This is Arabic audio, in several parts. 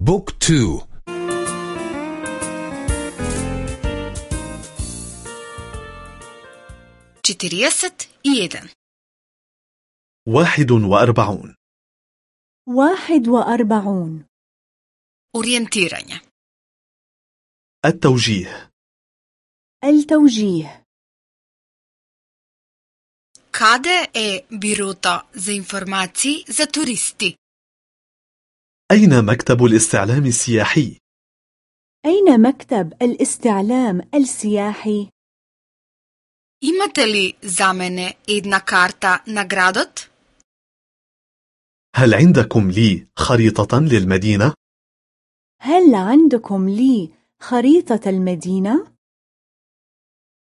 book two. четириесет и еден واحد وأربعون. واحد وأربعون. Ориентирање التوجيه. التوجيه. Каде е бирото за информации за туристи أين مكتب الاستعلام السياحي؟ أين مكتب الاستعلام السياحي؟ Imate li za mene jedna karta na gradot? هل عندكم لي خريطة للمدينة؟ هل عندكم لي خريطة المدينة؟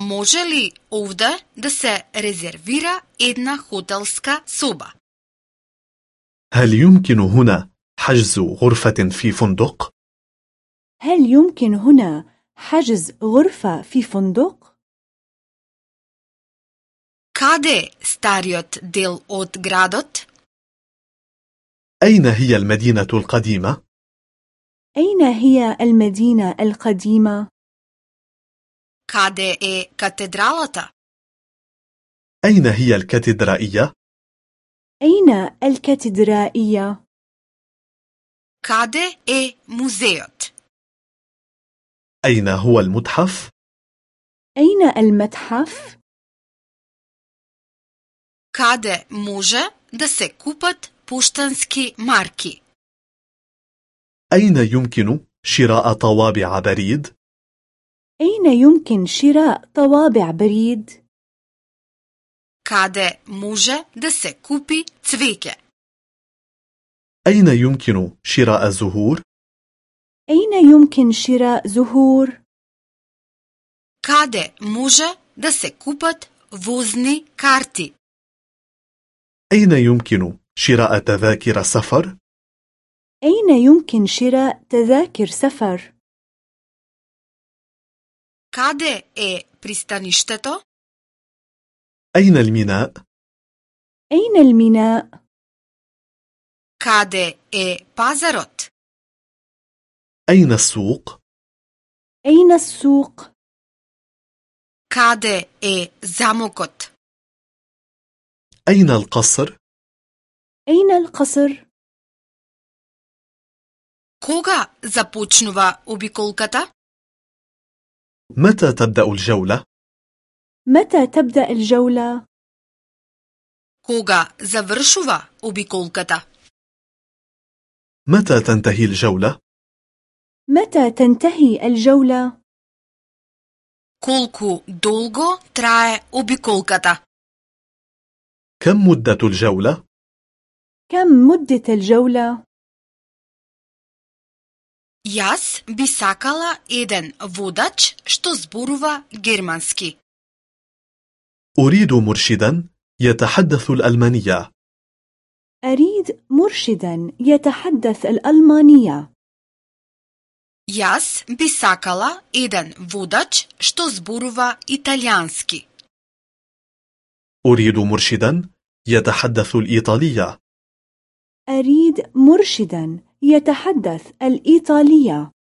Može li ovde da se rezervira jedna hotelska soba? هل يمكن هنا حجز غرفة في فندق؟ هل يمكن هنا حجز غرفة في فندق؟ Je stariot del od gradot? أين هي المدينة القديمة؟ أين هي المدينة القديمة؟ Kade je katedralata? أين هي الكاتدرائية؟ أين الكاتدرائية؟ Kade je muzejot? أين هو المتحف؟ أين المتحف؟ Kade može da se kupat puštanski marki? أين يمكن شراء طوابع بريد؟ أين يمكن شراء طوابع بريد؟ Kade može da se kupi cvike? أين يمكن شراء زهور؟ أين يمكن شراء زهور؟ Kade može da se kupat vozni karti? أين يمكن شراء تذاكر سفر؟ أين يمكن شراء تذاكر سفر؟ Kade je pristaništeto? أين الميناء؟ أين الميناء؟ Kade je pazarot? أين السوق؟ أين السوق؟ Kade je zamokot? أين القصر؟ أين القصر؟ Koga započnuva obikолката? متى تبدأ الجولة؟ متى تبدأ الجولة؟ Koga završuva obikолката? متى تنتهي الجولة؟ متى تنتهي الجولة؟ Колку долго трае обиколката? كم مدة الجولة؟ كم مدة الجولة؟ Јас би сакала еден водач што зборува германски. أريد مرشدا يتحدث الألمانية أريد مرشدا يتحدث الألمانية. Јас би сакала еден водач што зборува италијански. أريد مرشدا يتحدث الإيطالية أريد مرشدا يتحدث الإيطالية.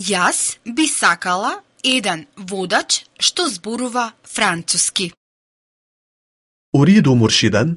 Јас би сакала еден водач што зборува француски. أريد مرشدا